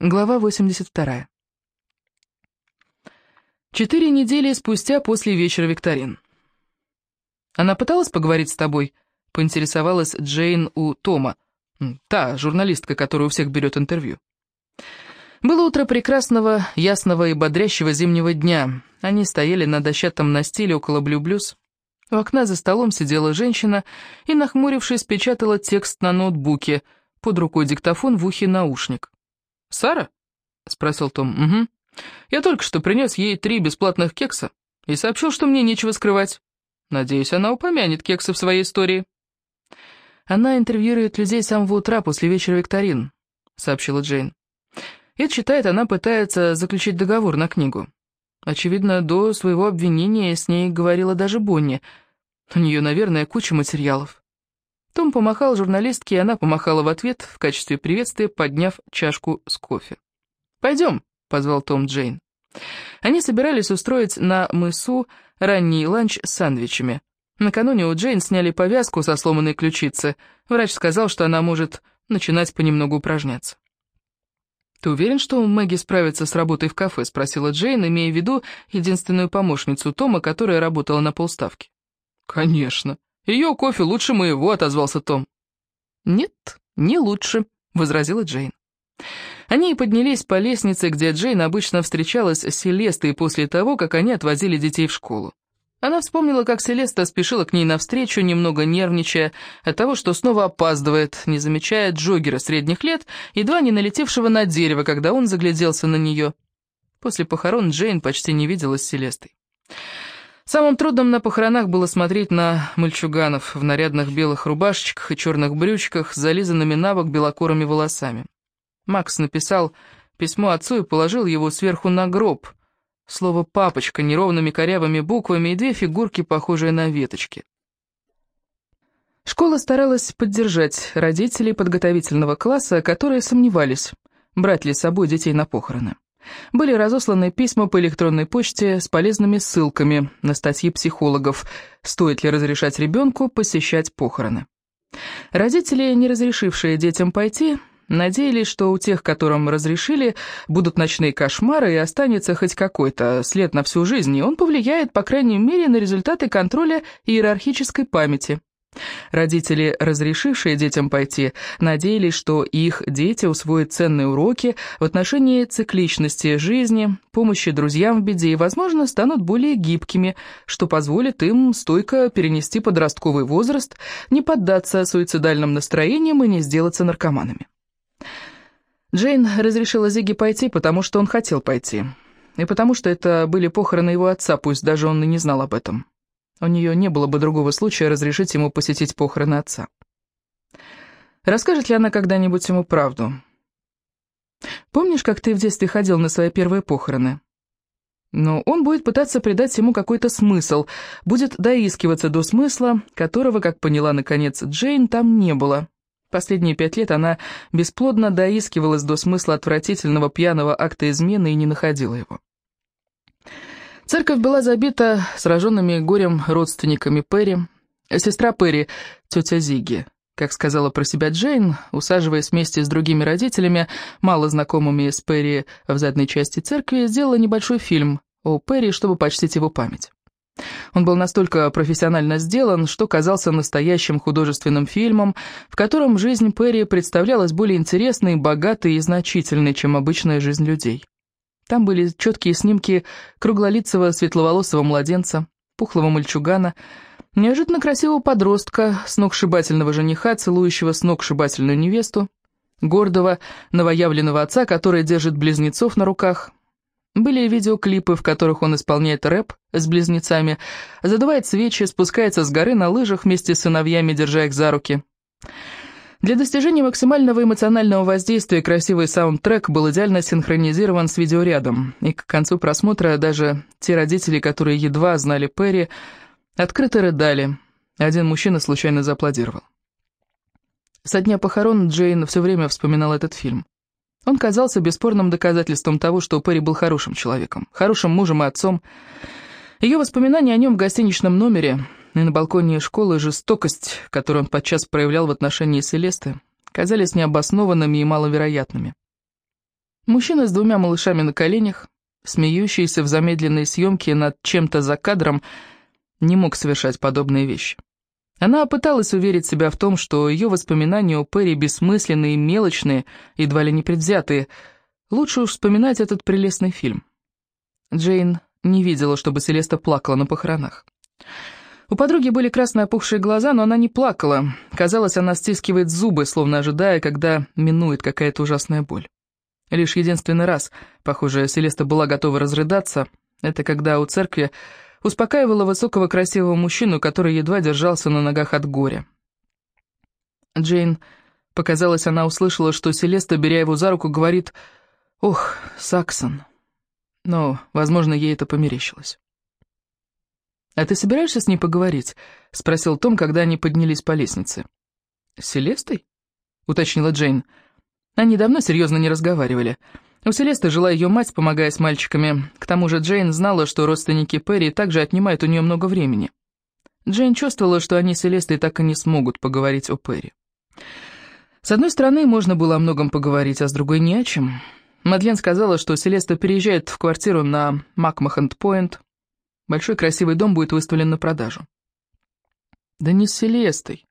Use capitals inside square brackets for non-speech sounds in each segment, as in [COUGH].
Глава 82. Четыре недели спустя после вечера викторин. «Она пыталась поговорить с тобой?» — поинтересовалась Джейн у Тома, та журналистка, которая у всех берет интервью. Было утро прекрасного, ясного и бодрящего зимнего дня. Они стояли на дощатом настиле около Блю-Блюз. У окна за столом сидела женщина и, нахмурившись, печатала текст на ноутбуке, под рукой диктофон, в ухе наушник. «Сара?» — спросил Том. «Угу. Я только что принес ей три бесплатных кекса и сообщил, что мне нечего скрывать. Надеюсь, она упомянет кексы в своей истории». «Она интервьюирует людей с самого утра после вечера викторин», — сообщила Джейн. «Это считает, она пытается заключить договор на книгу. Очевидно, до своего обвинения с ней говорила даже Бонни. У нее, наверное, куча материалов. Том помахал журналистке, и она помахала в ответ в качестве приветствия, подняв чашку с кофе. «Пойдем», — позвал Том Джейн. Они собирались устроить на мысу ранний ланч с сандвичами. Накануне у Джейн сняли повязку со сломанной ключицы. Врач сказал, что она может начинать понемногу упражняться. «Ты уверен, что Мэгги справится с работой в кафе?» — спросила Джейн, имея в виду единственную помощницу Тома, которая работала на полставки. «Конечно», «Ее кофе лучше моего», — отозвался Том. «Нет, не лучше», — возразила Джейн. Они поднялись по лестнице, где Джейн обычно встречалась с Селестой после того, как они отвозили детей в школу. Она вспомнила, как Селеста спешила к ней навстречу, немного нервничая от того, что снова опаздывает, не замечая Джогера средних лет, едва не налетевшего на дерево, когда он загляделся на нее. После похорон Джейн почти не виделась с Селестой. Самым трудным на похоронах было смотреть на мальчуганов в нарядных белых рубашечках и черных брючках с зализанными на бок белокурыми волосами. Макс написал письмо отцу и положил его сверху на гроб. Слово «папочка» неровными корявыми буквами и две фигурки, похожие на веточки. Школа старалась поддержать родителей подготовительного класса, которые сомневались, брать ли с собой детей на похороны. Были разосланы письма по электронной почте с полезными ссылками на статьи психологов, стоит ли разрешать ребенку посещать похороны. Родители, не разрешившие детям пойти, надеялись, что у тех, которым разрешили, будут ночные кошмары и останется хоть какой-то след на всю жизнь, и он повлияет, по крайней мере, на результаты контроля иерархической памяти. Родители, разрешившие детям пойти, надеялись, что их дети усвоят ценные уроки в отношении цикличности жизни, помощи друзьям в беде и, возможно, станут более гибкими, что позволит им стойко перенести подростковый возраст, не поддаться суицидальным настроениям и не сделаться наркоманами. Джейн разрешила Зиге пойти, потому что он хотел пойти, и потому что это были похороны его отца, пусть даже он и не знал об этом. У нее не было бы другого случая разрешить ему посетить похороны отца. Расскажет ли она когда-нибудь ему правду? Помнишь, как ты в детстве ходил на свои первые похороны? Но он будет пытаться придать ему какой-то смысл, будет доискиваться до смысла, которого, как поняла наконец Джейн, там не было. Последние пять лет она бесплодно доискивалась до смысла отвратительного пьяного акта измены и не находила его. Церковь была забита сраженными горем родственниками Перри. Сестра Перри, тетя Зиги, как сказала про себя Джейн, усаживаясь вместе с другими родителями, мало знакомыми с Перри в задней части церкви, сделала небольшой фильм о Перри, чтобы почтить его память. Он был настолько профессионально сделан, что казался настоящим художественным фильмом, в котором жизнь Перри представлялась более интересной, богатой и значительной, чем обычная жизнь людей. Там были четкие снимки круглолицего светловолосого младенца, пухлого мальчугана, неожиданно красивого подростка, сногсшибательного жениха, целующего сногсшибательную невесту, гордого новоявленного отца, который держит близнецов на руках. Были видеоклипы, в которых он исполняет рэп с близнецами, задувает свечи, спускается с горы на лыжах вместе с сыновьями, держа их за руки. Для достижения максимального эмоционального воздействия красивый саундтрек был идеально синхронизирован с видеорядом, и к концу просмотра даже те родители, которые едва знали Перри, открыто рыдали. Один мужчина случайно зааплодировал. Со дня похорон Джейн все время вспоминал этот фильм. Он казался бесспорным доказательством того, что Перри был хорошим человеком, хорошим мужем и отцом. Ее воспоминания о нем в гостиничном номере и на балконе школы жестокость, которую он подчас проявлял в отношении Селесты, казались необоснованными и маловероятными. Мужчина с двумя малышами на коленях, смеющийся в замедленной съемке над чем-то за кадром, не мог совершать подобные вещи. Она пыталась уверить себя в том, что ее воспоминания о Перри бессмысленные мелочные, едва ли не предвзятые. Лучше уж вспоминать этот прелестный фильм. Джейн не видела, чтобы Селеста плакала на похоронах. У подруги были красные опухшие глаза, но она не плакала. Казалось, она стискивает зубы, словно ожидая, когда минует какая-то ужасная боль. Лишь единственный раз, похоже, Селеста была готова разрыдаться, это когда у церкви успокаивала высокого красивого мужчину, который едва держался на ногах от горя. Джейн, показалось, она услышала, что Селеста, беря его за руку, говорит «Ох, Саксон». Но, возможно, ей это померещилось. «А ты собираешься с ней поговорить?» — спросил Том, когда они поднялись по лестнице. «С Селестой?» — уточнила Джейн. Они давно серьезно не разговаривали. У Селесты жила ее мать, помогая с мальчиками. К тому же Джейн знала, что родственники Перри также отнимают у нее много времени. Джейн чувствовала, что они с Селестой так и не смогут поговорить о Перри. С одной стороны, можно было о многом поговорить, а с другой не о чем. Мадлен сказала, что Селеста переезжает в квартиру на Макмахант-Пойнт. Большой красивый дом будет выставлен на продажу. «Да не с Селестой».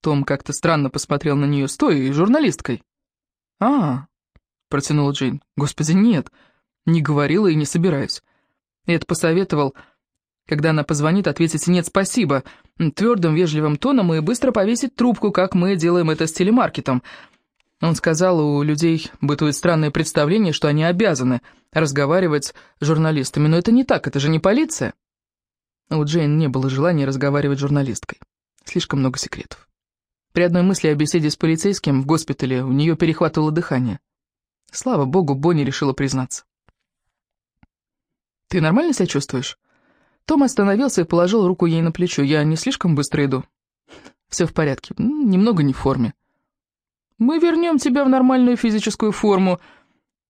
Том как-то странно посмотрел на нее. «Стой, журналисткой». «А, протянула Джейн. «Господи, нет, не говорила и не собираюсь». Эд посоветовал, когда она позвонит, ответить «нет, спасибо», твердым, вежливым тоном и быстро повесить трубку, как мы делаем это с телемаркетом. Он сказал, у людей бытует странное представление, что они обязаны разговаривать с журналистами, но это не так, это же не полиция. У Джейн не было желания разговаривать с журналисткой. Слишком много секретов. При одной мысли о беседе с полицейским в госпитале у нее перехватывало дыхание. Слава богу, Бонни решила признаться. «Ты нормально себя чувствуешь?» Том остановился и положил руку ей на плечо. «Я не слишком быстро иду?» «Все в порядке. Немного не в форме». «Мы вернем тебя в нормальную физическую форму».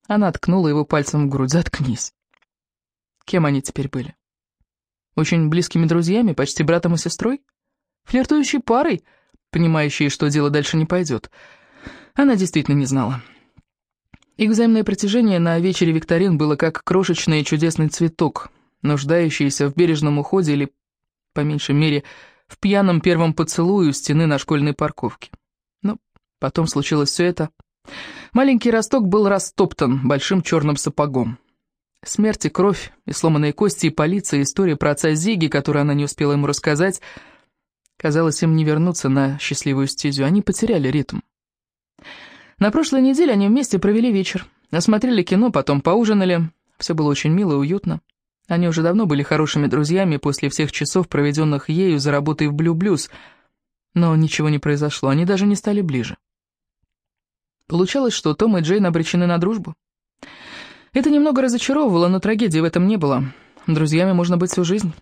Она ткнула его пальцем в грудь. «Заткнись». Кем они теперь были? Очень близкими друзьями, почти братом и сестрой? Флиртующей парой, понимающей, что дело дальше не пойдет? Она действительно не знала. Их взаимное притяжение на вечере викторин было как крошечный чудесный цветок, нуждающийся в бережном уходе или, по меньшей мере, в пьяном первом поцелуе у стены на школьной парковке. Потом случилось все это. Маленький росток был растоптан большим черным сапогом. Смерть и кровь, и сломанные кости, и полиция, и история про отца Зиги, которую она не успела ему рассказать, казалось, им не вернуться на счастливую стезю. Они потеряли ритм. На прошлой неделе они вместе провели вечер, осмотрели кино, потом поужинали. Все было очень мило и уютно. Они уже давно были хорошими друзьями после всех часов, проведенных ею за работой в Блю Блюз. Но ничего не произошло, они даже не стали ближе. Получалось, что Том и Джейн обречены на дружбу. Это немного разочаровывало, но трагедии в этом не было. Друзьями можно быть всю жизнь.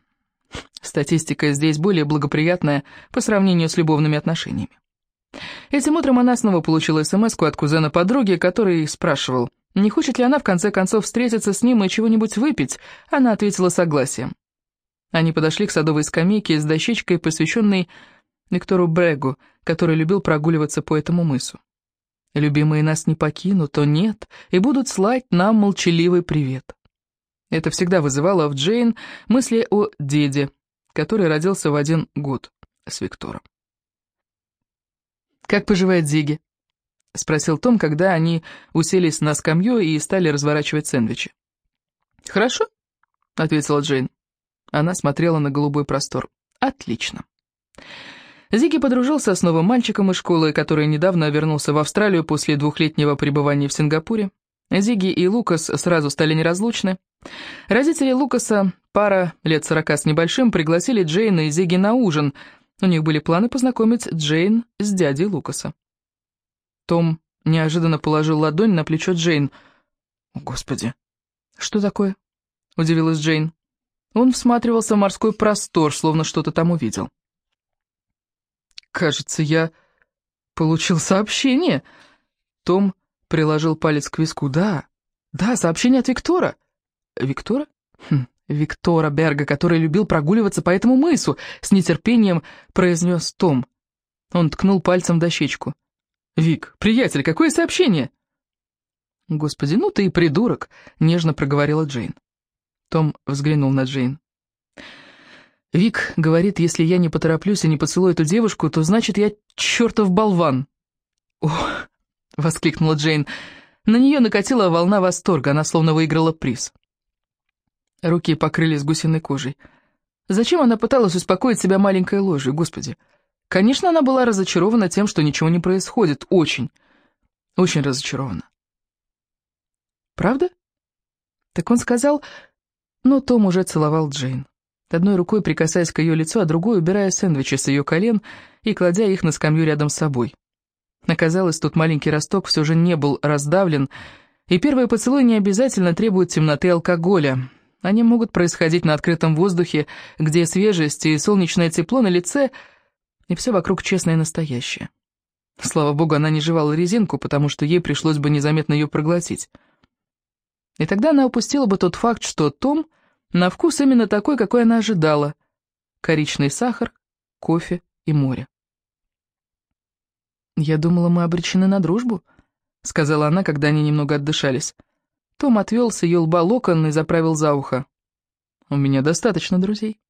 Статистика здесь более благоприятная по сравнению с любовными отношениями. Этим утром она снова получила смс от кузена подруги, который спрашивал, не хочет ли она в конце концов встретиться с ним и чего-нибудь выпить. Она ответила согласием. Они подошли к садовой скамейке с дощечкой, посвященной Виктору Брегу, который любил прогуливаться по этому мысу. «Любимые нас не покинут, то нет, и будут слать нам молчаливый привет». Это всегда вызывало в Джейн мысли о деде, который родился в один год с Виктором. «Как поживает Зиги?» — спросил Том, когда они уселись на скамью и стали разворачивать сэндвичи. «Хорошо», — ответила Джейн. Она смотрела на голубой простор. «Отлично». Зиги подружился с новым мальчиком из школы, который недавно вернулся в Австралию после двухлетнего пребывания в Сингапуре. Зиги и Лукас сразу стали неразлучны. Родители Лукаса, пара лет сорока с небольшим, пригласили Джейна и Зиги на ужин — у них были планы познакомить Джейн с дядей Лукаса. Том неожиданно положил ладонь на плечо Джейн. «О, Господи!» «Что такое?» — удивилась Джейн. Он всматривался в морской простор, словно что-то там увидел. «Кажется, я получил сообщение». Том приложил палец к виску. «Да, да, сообщение от Виктора». «Виктора? Хм, Виктора Берга, который любил прогуливаться по этому мысу, с нетерпением произнес Том. Он ткнул пальцем в дощечку. «Вик, приятель, какое сообщение?» «Господи, ну ты и придурок!» — нежно проговорила Джейн. Том взглянул на Джейн. «Вик говорит, если я не потороплюсь и не поцелую эту девушку, то значит я чертов болван!» «Ох!» [LAUGHS] — воскликнула Джейн. На нее накатила волна восторга, она словно выиграла приз. Руки покрылись гусиной кожей. Зачем она пыталась успокоить себя маленькой ложью, господи? Конечно, она была разочарована тем, что ничего не происходит. Очень, очень разочарована. Правда? Так он сказал... Но Том уже целовал Джейн. Одной рукой прикасаясь к ее лицу, а другой убирая сэндвичи с ее колен и кладя их на скамью рядом с собой. Оказалось, тут маленький росток все же не был раздавлен, и первый поцелуй не обязательно требует темноты алкоголя. Они могут происходить на открытом воздухе, где свежесть и солнечное тепло на лице, и все вокруг честное и настоящее. Слава богу, она не жевала резинку, потому что ей пришлось бы незаметно ее проглотить. И тогда она упустила бы тот факт, что Том на вкус именно такой, какой она ожидала. Коричный сахар, кофе и море. «Я думала, мы обречены на дружбу», — сказала она, когда они немного отдышались. Том отвел с ее лба локон и заправил за ухо. «У меня достаточно друзей».